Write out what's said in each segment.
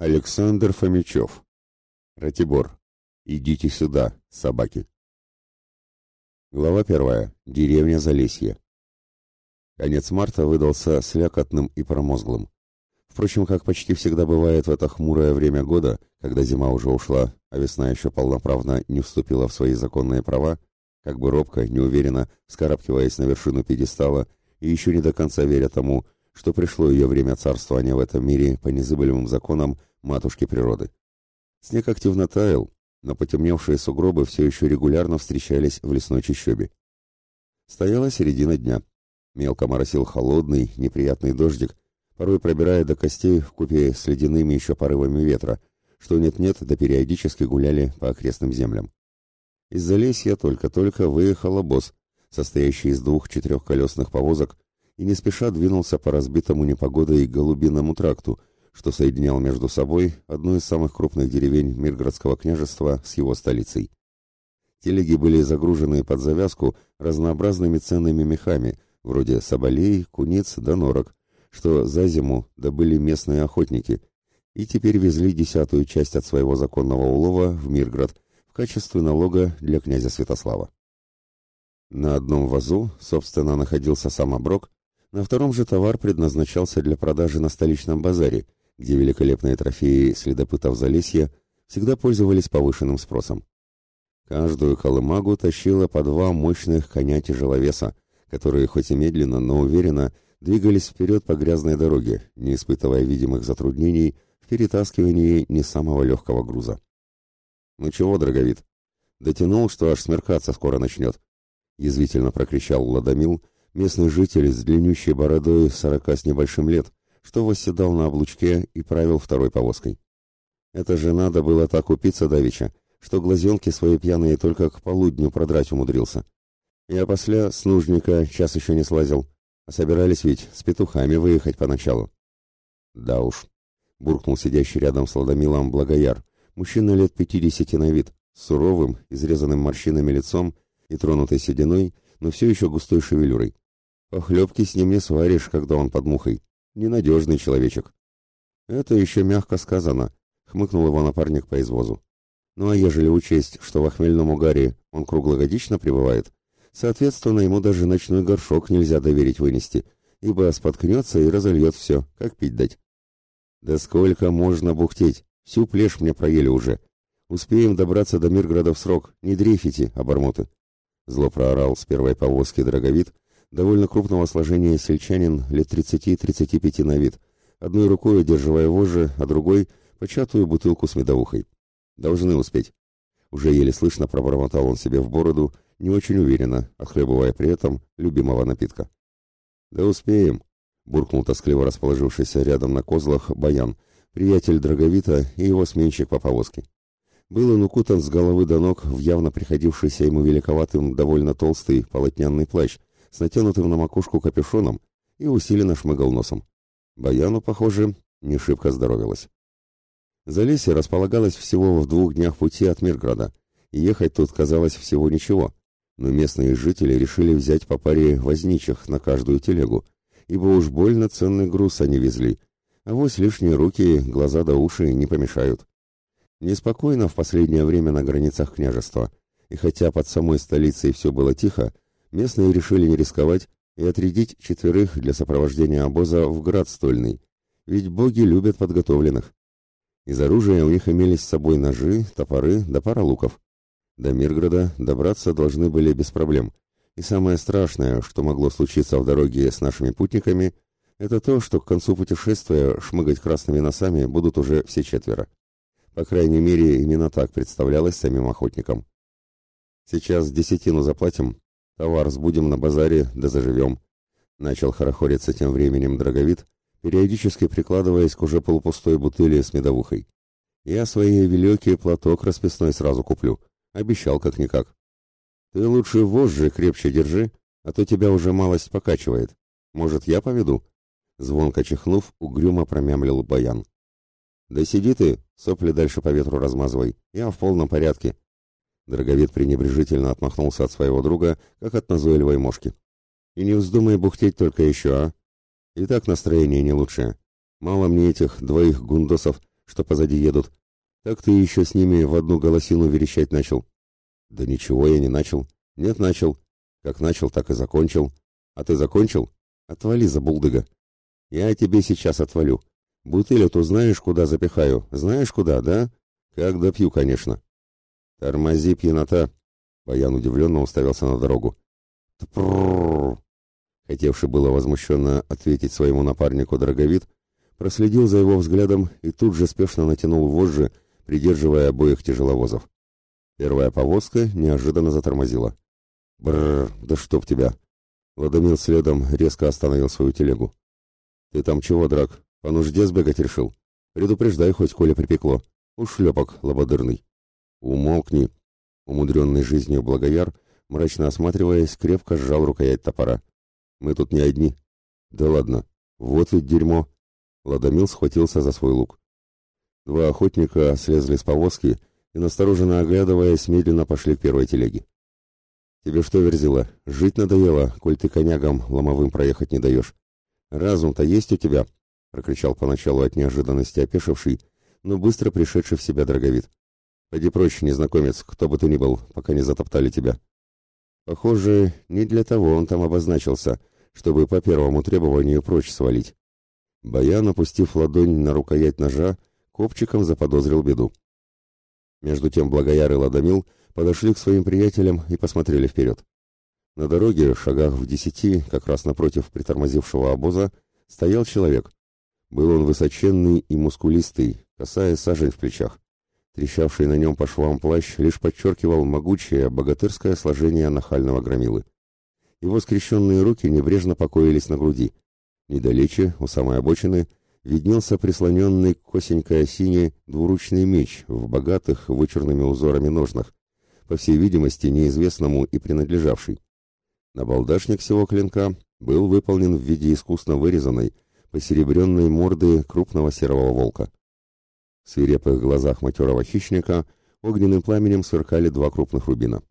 Александр Фомичев. Ратибор. Идите сюда, собаки. Глава первая. Деревня Залесье. Конец марта выдался слякотным и промозглым. Впрочем, как почти всегда бывает в это хмурое время года, когда зима уже ушла, а весна еще полноправно не вступила в свои законные права, как бы робко, неуверенно, скарабкиваясь на вершину пьедестала и еще не до конца веря тому, что пришло ее время царствования в этом мире по незыблемым законам матушки природы. Снег активно таял, но потемневшие сугробы все еще регулярно встречались в лесной чащобе. Стояла середина дня. Мелко моросил холодный, неприятный дождик, порой пробирая до костей в купе с ледяными еще порывами ветра, что нет-нет, да периодически гуляли по окрестным землям. Из Залесья только-только выехал обоз, состоящий из двух четырехколесных повозок, и не спеша двинулся по разбитому непогодой Голубиному тракту, что соединял между собой одну из самых крупных деревень Миргородского княжества с его столицей. Телеги были загружены под завязку разнообразными ценными мехами, вроде соболей, куниц да норок, что за зиму добыли местные охотники, и теперь везли десятую часть от своего законного улова в Мирград в качестве налога для князя Святослава. На одном вазу, собственно, находился сам оброк, на втором же товар предназначался для продажи на столичном базаре, где великолепные трофеи следопытов Залесья всегда пользовались повышенным спросом. Каждую колымагу тащило по два мощных коня-тяжеловеса, которые хоть и медленно, но уверенно двигались вперед по грязной дороге, не испытывая видимых затруднений в перетаскивании не самого легкого груза. «Ну чего, дороговид?» «Дотянул, что аж смеркаться скоро начнет», — язвительно прокричал Ладомил, местный житель с длиннющей бородой сорока с небольшим лет, что восседал на облучке и правил второй повозкой. Это же надо было так упиться давеча, что глазенки свои пьяные только к полудню продрать умудрился. Я после с нужника час еще не слазил, а собирались ведь с петухами выехать поначалу. Да уж, буркнул сидящий рядом с Ладомилом Благояр, мужчина лет пятидесяти на вид, с суровым, изрезанным морщинами лицом и тронутой сединой, но все еще густой шевелюрой. Похлебки с ним не сваришь, когда он под мухой. Ненадежный человечек. Это еще мягко сказано, хмыкнул его напарник по извозу. Ну а ежели учесть, что в охмельном угаре он круглогодично пребывает, соответственно, ему даже ночной горшок нельзя доверить вынести, ибо споткнется и разольет все, как пить дать. Да сколько можно бухтеть, всю плешь мне проели уже. Успеем добраться до Мирграда в срок, не дрейфите, обормоты. Зло проорал с первой повозки дороговид, довольно крупного сложения сельчанин лет 30-35 на вид, одной рукой удерживая вожжи, а другой — початую бутылку с медовухой. Должны успеть. Уже еле слышно пробормотал он себе в бороду, не очень уверенно, отхлебывая при этом любимого напитка. «Да успеем», — буркнул тоскливо расположившийся рядом на козлах Баян, приятель Драговита и его сменщик по повозке. Был он укутан с головы до ног в явно приходившийся ему великоватым довольно толстый полотняный плащ, с натянутым на макушку капюшоном и усиленно шмыгал носом. Баяну, похоже, не шибко здоровилось. Залесье располагалось всего в двух днях пути от Мирграда, и ехать тут казалось всего ничего, но местные жители решили взять по паре возничих на каждую телегу, ибо уж больно ценный груз они везли, а вось лишние руки, глаза да уши не помешают. Неспокойно в последнее время на границах княжества, и хотя под самой столицей все было тихо, местные решили не рисковать и отрядить четверых для сопровождения обоза в град стольный, ведь боги любят подготовленных. Из оружия у них имелись с собой ножи, топоры да пара луков. До Мирграда добраться должны были без проблем. И самое страшное, что могло случиться в дороге с нашими путниками, это то, что к концу путешествия шмыгать красными носами будут уже все четверо. По крайней мере, именно так представлялось самим охотникам. Сейчас десятину заплатим, Товар сбудем на базаре, да заживем. Начал хорохориться тем временем Драговид, периодически прикладываясь к уже полупустой бутыли с медовухой. Я свои великий платок расписной сразу куплю. Обещал как-никак. Ты лучше вожжи крепче держи, а то тебя уже малость покачивает. Может, я поведу?» Звонко чихнув, угрюмо промямлил Баян. «Да сиди ты, сопли дальше по ветру размазывай. Я в полном порядке. Драговед пренебрежительно отмахнулся от своего друга, как от назойливой мошки. «И не вздумай бухтеть только еще, а? И так настроение не лучшее. Мало мне этих двоих гундосов, что позади едут. Так ты еще с ними в одну голосину верещать начал. Да ничего я не начал. Нет, начал. Как начал, так и закончил. А ты закончил? Отвали за булдыга. Я тебе сейчас отвалю. Бутыль эту знаешь, куда запихаю? Знаешь, куда, да? Как допью, конечно. Тормози, пьянота. Баян удивленно уставился на дорогу. Тпрррр. Хотевший было возмущенно ответить своему напарнику Драговид, проследил за его взглядом и тут же спешно натянул вожжи, придерживая обоих тяжеловозов. Первая повозка неожиданно затормозила. Бррр, да чтоб тебя! Ладомир следом резко остановил свою телегу. Ты там чего, Драк, по нужде сбегать решил? Предупреждай хоть, коли припекло. Ушлепок лободырный. Умолкни. Умудренный жизнью благояр, мрачно осматриваясь, крепко сжал рукоять топора. Мы тут не одни. Да ладно, вот ведь дерьмо. Ладомил схватился за свой лук. Два охотника слезли с повозки и, настороженно оглядываясь, медленно пошли к первой телеге. «Тебе что, Верзила, жить надоело, коль ты конягам ломовым проехать не даешь? Разум-то есть у тебя?» — прокричал поначалу от неожиданности опешивший, но быстро пришедший в себя дороговид. «Пойди прочь, незнакомец, кто бы ты ни был, пока не затоптали тебя». Похоже, не для того он там обозначился, чтобы по первому требованию прочь свалить. Баян, опустив ладонь на рукоять ножа, копчиком заподозрил беду. Между тем Благояр и Ладомил подошли к своим приятелям и посмотрели вперед. На дороге, шагах в десяти, как раз напротив притормозившего обоза, стоял человек. Был он высоченный и мускулистый, косая сажень в плечах. Трещавший на нем по швам плащ лишь подчеркивал могучее богатырское сложение нахального громилы. Его скрещенные руки небрежно покоились на груди. Недалече, у самой обочины, виднелся прислоненный к косенькой осине двуручный меч в богатых вычурными узорами ножнах, по всей видимости, неизвестному и принадлежавший. Набалдашник всего клинка был выполнен в виде искусно вырезанной, посеребренной морды крупного серого волка. В свирепых глазах матерого хищника огненным пламенем сверкали два крупных рубина.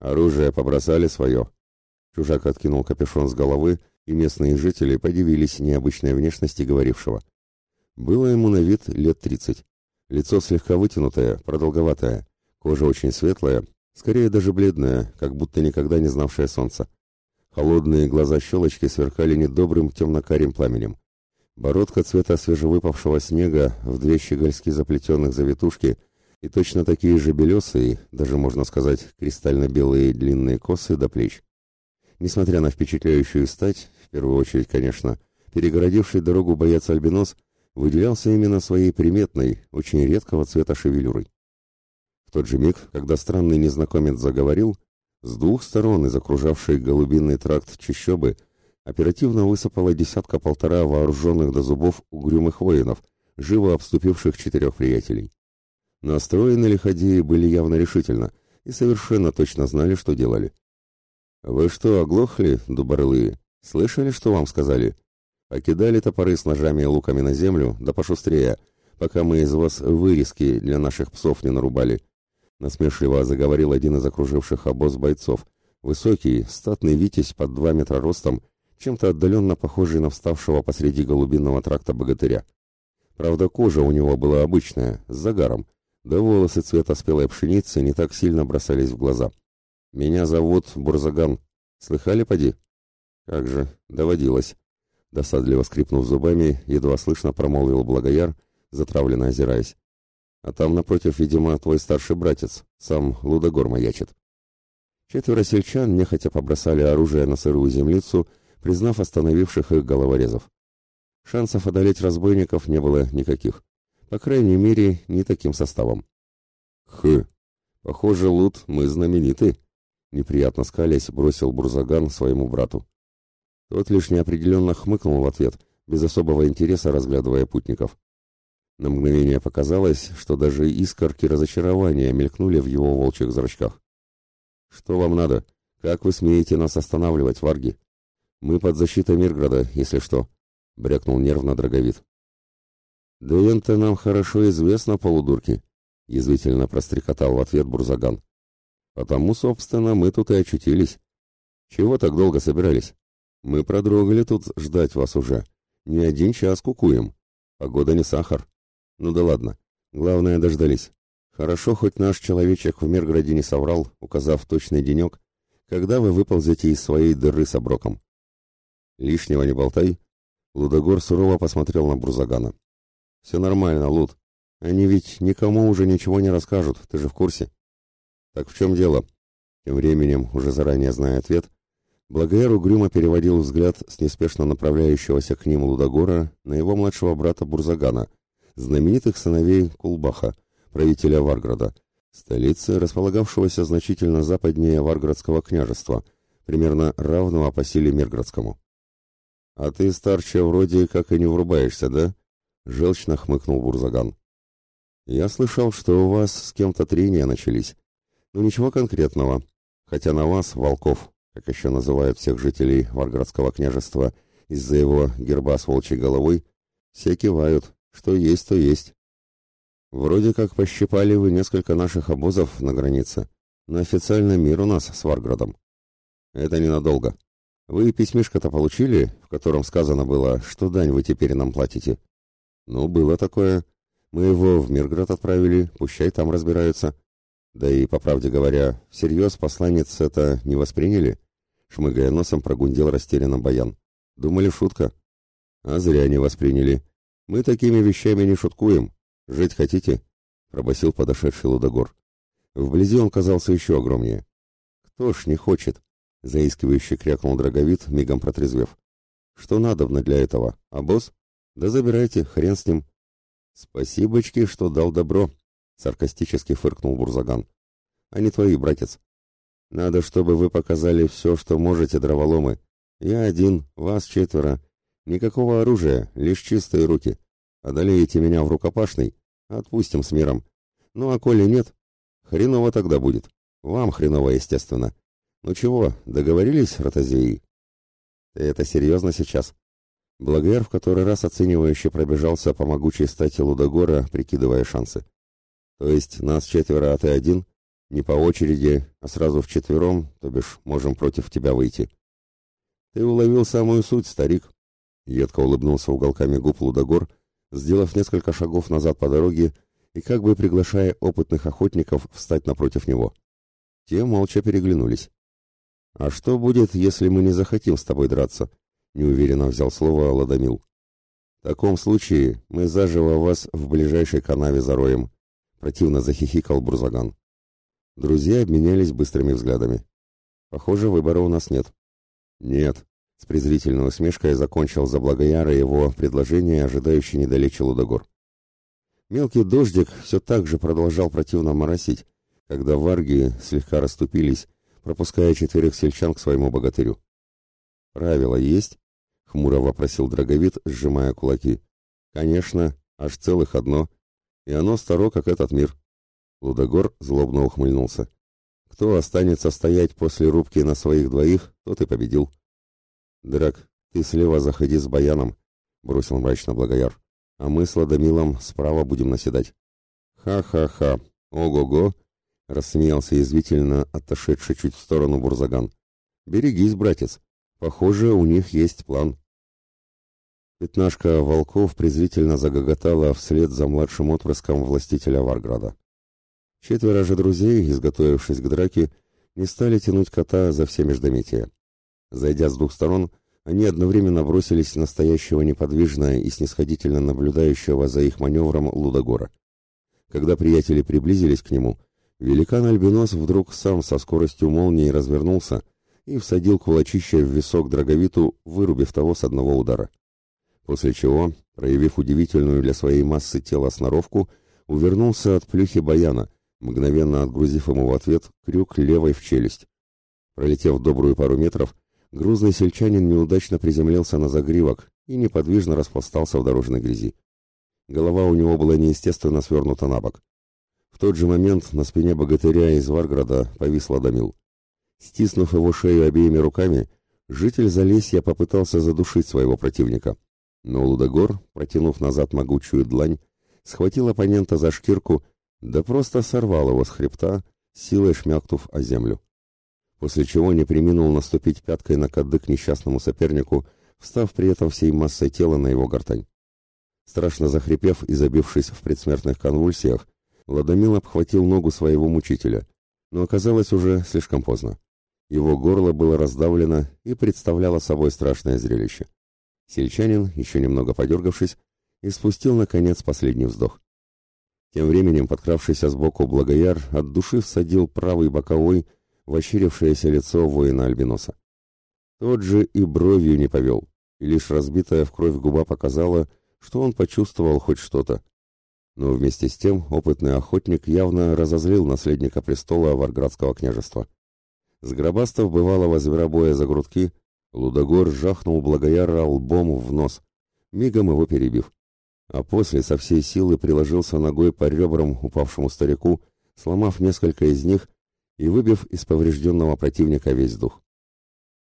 «Оружие побросали свое!» Чужак откинул капюшон с головы, и местные жители подивились необычной внешности говорившего. Было ему на вид лет тридцать. Лицо слегка вытянутое, продолговатое, кожа очень светлая, скорее даже бледная, как будто никогда не знавшая солнца. Холодные глаза-щелочки сверкали недобрым темно-карим пламенем. Бородка цвета свежевыпавшего снега в две щегольски заплетенных завитушки и точно такие же белесые, даже можно сказать, кристально-белые длинные косы до плеч. Несмотря на впечатляющую стать, в первую очередь, конечно, перегородивший дорогу боец-альбинос выделялся именно своей приметной, очень редкого цвета шевелюрой. В тот же миг, когда странный незнакомец заговорил, с двух сторон из окружавшей голубиный тракт чащобы оперативно высыпала десятка-полтора вооруженных до зубов угрюмых воинов, живо обступивших четырех приятелей. Настроены лиходеи были явно решительно и совершенно точно знали, что делали. «Вы что, оглохли, дуборлые? Слышали, что вам сказали? Покидали топоры с ножами и луками на землю, да пошустрее, пока мы из вас вырезки для наших псов не нарубали». Насмешливо заговорил один из окруживших обоз бойцов. Высокий, статный витязь под два метра ростом, чем-то отдаленно похожий на вставшего посреди голубинного тракта богатыря. Правда, кожа у него была обычная, с загаром, да волосы цвета спелой пшеницы не так сильно бросались в глаза. «Меня зовут Бурзаган. Слыхали, поди?» «Как же, доводилось». Досадливо скрипнув зубами, едва слышно промолвил Благояр, затравленно озираясь. «А там напротив, видимо, твой старший братец, сам Лудогор маячит». Четверо сельчан нехотя побросали оружие на сырую землицу, признав остановивших их головорезов. Шансов одолеть разбойников не было никаких. По крайней мере, не таким составом. «Хы! Похоже, Лут, мы знамениты!» неприятно скалясь, бросил Бурзаган своему брату. Тот лишь неопределенно хмыкнул в ответ, без особого интереса разглядывая путников. На мгновение показалось, что даже искорки разочарования мелькнули в его волчьих зрачках. «Что вам надо? Как вы смеете нас останавливать, варги? Мы под защитой Мирграда, если что», — брякнул нервно Драговид. «Да это нам хорошо известно, полудурки», — язвительно прострекотал в ответ Бурзаган. Потому, собственно, мы тут и очутились. Чего так долго собирались? Мы продрогали тут ждать вас уже. Не один час кукуем. Погода не сахар. Ну да ладно. Главное, дождались. Хорошо, хоть наш человечек в Мирграде не соврал, указав точный денек, когда вы выползете из своей дыры с оброком. Лишнего не болтай. Лудогор сурово посмотрел на Бурзагана. Все нормально, Луд. Они ведь никому уже ничего не расскажут, ты же в курсе. Так в чем дело? Тем временем, уже заранее зная ответ, Благоер угрюмо переводил взгляд с неспешно направляющегося к ним Лудогора на его младшего брата Бурзагана, знаменитых сыновей Кулбаха, правителя Варграда, столицы, располагавшегося значительно западнее Варградского княжества, примерно равного по силе Мирградскому. «А ты, старче, вроде как и не врубаешься, да?» — желчно хмыкнул Бурзаган. «Я слышал, что у вас с кем-то трения начались. Ну, ничего конкретного. Хотя на вас, волков, как еще называют всех жителей Варградского княжества из-за его герба с волчьей головой, все кивают, что есть, то есть. Вроде как пощипали вы несколько наших обозов на границе, но официально мир у нас с Варградом. Это ненадолго. Вы письмишко-то получили, в котором сказано было, что дань вы теперь нам платите? Ну, было такое. Мы его в Мирград отправили, пущай там разбираются. Да и, по правде говоря, всерьез посланец это не восприняли? Шмыгая носом, прогундел растерянно Баян. Думали, шутка? А зря не восприняли. Мы такими вещами не шуткуем. Жить хотите? Пробасил подошедший Лудогор. Вблизи он казался еще огромнее. Кто ж не хочет? Заискивающе крякнул Драговит, мигом протрезвев. Что надобно для этого? А босс? Да забирайте, хрен с ним. Спасибочки, что дал добро, саркастически фыркнул Бурзаган. Не твои, братец. Надо, чтобы вы показали все, что можете, дроволомы. Я один, вас четверо. Никакого оружия, лишь чистые руки. Одолеете меня в рукопашный, отпустим с миром. Ну а коли нет, хреново тогда будет. Вам хреново, естественно. «Ну чего, договорились, ротозеи?» «Ты это серьезно сейчас?» Благоер в который раз оценивающе пробежался по могучей стати Лудогора, прикидывая шансы. «То есть нас четверо, а ты один? Не по очереди, а сразу вчетвером, то бишь можем против тебя выйти». «Ты уловил самую суть, старик», — едко улыбнулся уголками губ Лудогор, сделав несколько шагов назад по дороге и как бы приглашая опытных охотников встать напротив него. Те молча переглянулись. «А что будет, если мы не захотим с тобой драться?» — неуверенно взял слово Ладомил. «В таком случае мы заживо вас в ближайшей канаве зароем», — противно захихикал Бурзаган. Друзья обменялись быстрыми взглядами. «Похоже, выбора у нас нет». «Нет», — с презрительной усмешкой закончил за Благояра его предложение, ожидающий недалече Лудогор. Мелкий дождик все так же продолжал противно моросить, когда варги слегка расступились, пропуская четверых сельчан к своему богатырю. «Правила есть?» — хмуро вопросил Драговит, сжимая кулаки. «Конечно, аж целых одно, и оно старо, как этот мир». Лудогор злобно ухмыльнулся. «Кто останется стоять после рубки на своих двоих, тот и победил». «Драк, ты слева заходи с баяном», — бросил мрачно Благояр. «А мы с Ладомилом справа будем наседать». «Ха-ха-ха! Ого-го!» Рассмеялся язвительно отошедший чуть в сторону Бурзаган. «Берегись, братец. Похоже, у них есть план». Пятнашка волков презрительно загоготала вслед за младшим отпрыском властителя Варграда. Четверо же друзей, изготовившись к драке, не стали тянуть кота за все междометия. Зайдя с двух сторон, они одновременно бросились на стоящего неподвижно и снисходительно наблюдающего за их маневром Лудогора. Когда приятели приблизились к нему, Великан-альбинос вдруг сам со скоростью молнии развернулся и всадил кулачище в висок Драговиту, вырубив того с одного удара. После чего, проявив удивительную для своей массы тела сноровку, увернулся от плюхи баяна, мгновенно отгрузив ему в ответ крюк левой в челюсть. Пролетев добрую пару метров, грузный сельчанин неудачно приземлился на загривок и неподвижно распластался в дорожной грязи. Голова у него была неестественно свернута на бок. В тот же момент на спине богатыря из Варграда повис Ладомил. Стиснув его шею обеими руками, житель Залесья попытался задушить своего противника. Но Лудогор, протянув назад могучую длань, схватил оппонента за шкирку, да просто сорвал его с хребта, силой шмякнув о землю. После чего не приминул наступить пяткой на кадык несчастному сопернику, встав при этом всей массой тела на его гортань. Страшно захрипев и забившись в предсмертных конвульсиях, Ладомил обхватил ногу своего мучителя, но оказалось уже слишком поздно. Его горло было раздавлено и представляло собой страшное зрелище. Сельчанин, еще немного подергавшись, испустил, наконец, последний вздох. Тем временем подкравшийся сбоку Благояр от души всадил правый боковой в лицо воина-альбиноса. Тот же и бровью не повел, и лишь разбитая в кровь губа показала, что он почувствовал хоть что-то, но вместе с тем опытный охотник явно разозлил наследника престола Варградского княжества. Сгробастав бывалого зверобоя за грудки, Лудогор жахнул Благояра лбом в нос, мигом его перебив. А после со всей силы приложился ногой по ребрам упавшему старику, сломав несколько из них и выбив из поврежденного противника весь дух.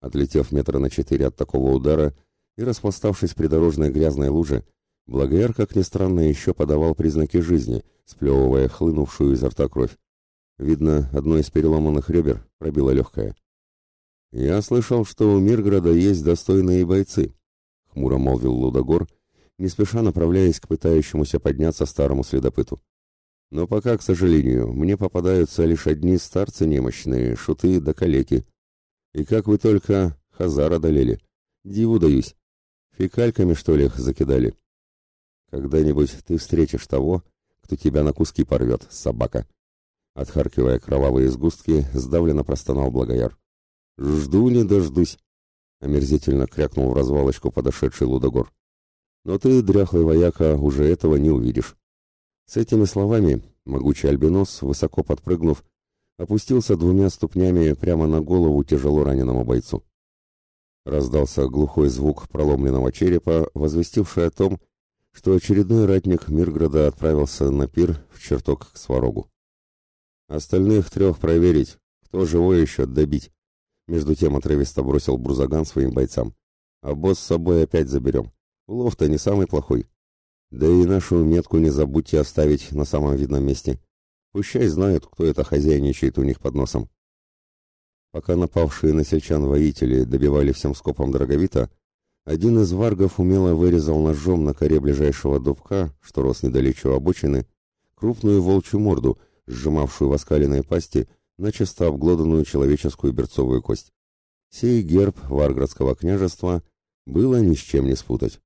Отлетев метра на четыре от такого удара и распластавшись при дорожной грязной луже, Благояр, как ни странно, еще подавал признаки жизни, сплевывая хлынувшую изо рта кровь. Видно, одно из переломанных ребер пробило легкое. «Я слышал, что у Мирграда есть достойные бойцы», — хмуро молвил Лудогор, не спеша направляясь к пытающемуся подняться старому следопыту. «Но пока, к сожалению, мне попадаются лишь одни старцы немощные, шуты да калеки. И как вы только Хазар одолели. Диву даюсь. Фекальками, что ли, их закидали?» Когда-нибудь ты встретишь того, кто тебя на куски порвет, собака. Отхаркивая кровавые сгустки, сдавленно простонал Благояр. Жду не дождусь. Омерзительно крякнул в развалочку подошедший Лудогор. Но ты, дряхлый вояка, уже этого не увидишь. С этими словами могучий альбинос, высоко подпрыгнув, опустился двумя ступнями прямо на голову тяжело раненому бойцу. Раздался глухой звук проломленного черепа, возвестивший о том, что очередной ратник Мирграда отправился на пир в чертог к Сварогу. Остальных трех проверить, кто живой еще добить. Между тем отрывисто бросил Брузаган своим бойцам. А босс с собой опять заберем. Улов-то не самый плохой. Да и нашу метку не забудьте оставить на самом видном месте. Пущай знают, кто это хозяйничает у них под носом. Пока напавшие на сельчан воители добивали всем скопом Дороговита, один из варгов умело вырезал ножом на коре ближайшего дубка, что рос недалече обочины, крупную волчью морду, сжимавшую в оскаленной пасти начисто обглоданную человеческую берцовую кость. Сей герб Варградского княжества было ни с чем не спутать.